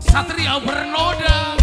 Satria bernoda.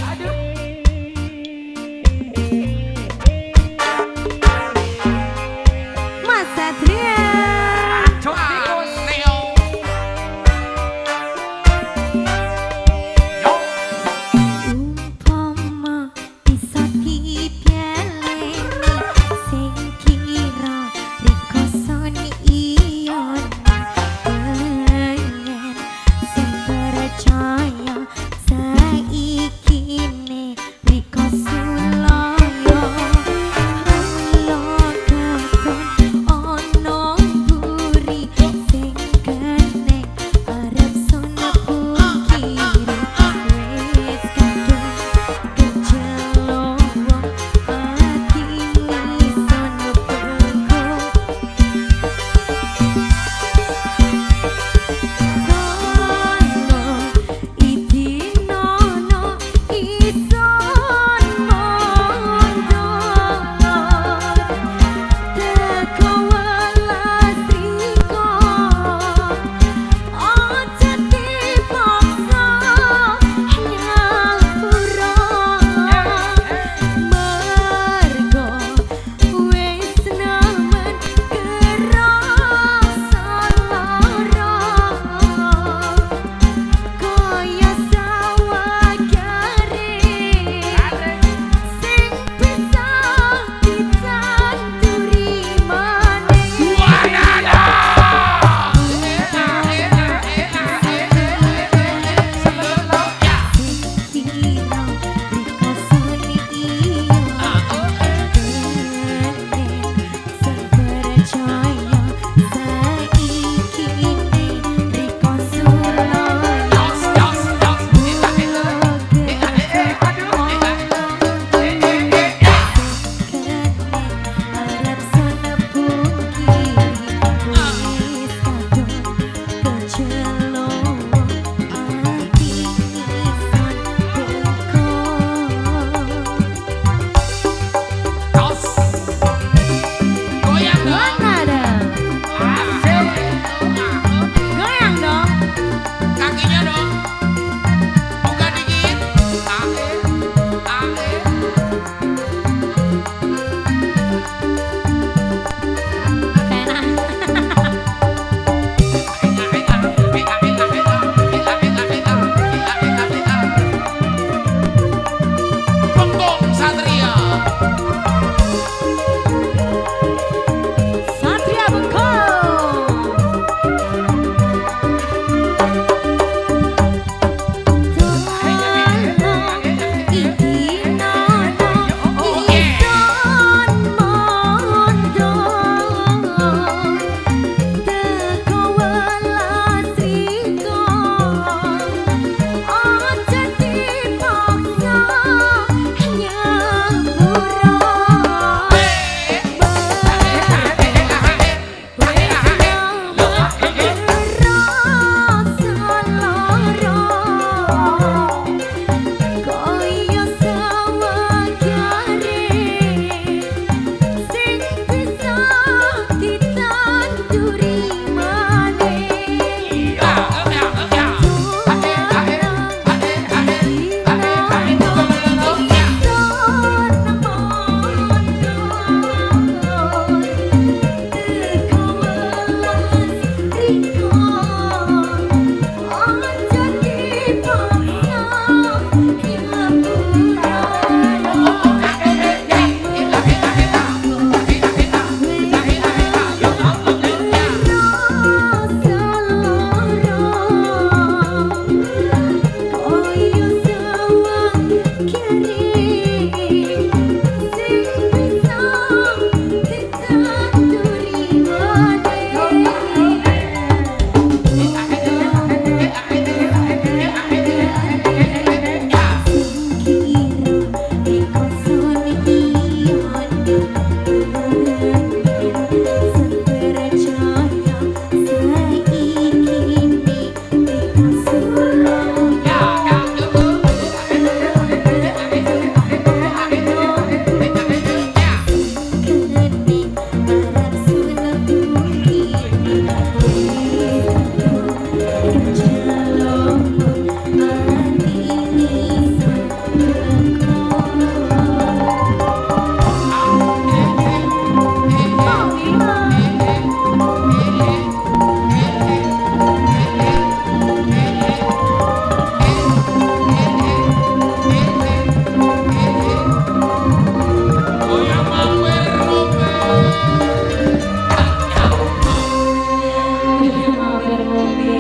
mampir ngombe.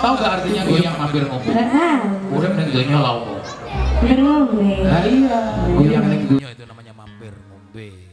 Tahu gak artinya goyang mampir ngombe? Udah, udah ning kan donya lawo. Mampir ngombe. Lah iya, goyang ning donya itu namanya mampir ngombe.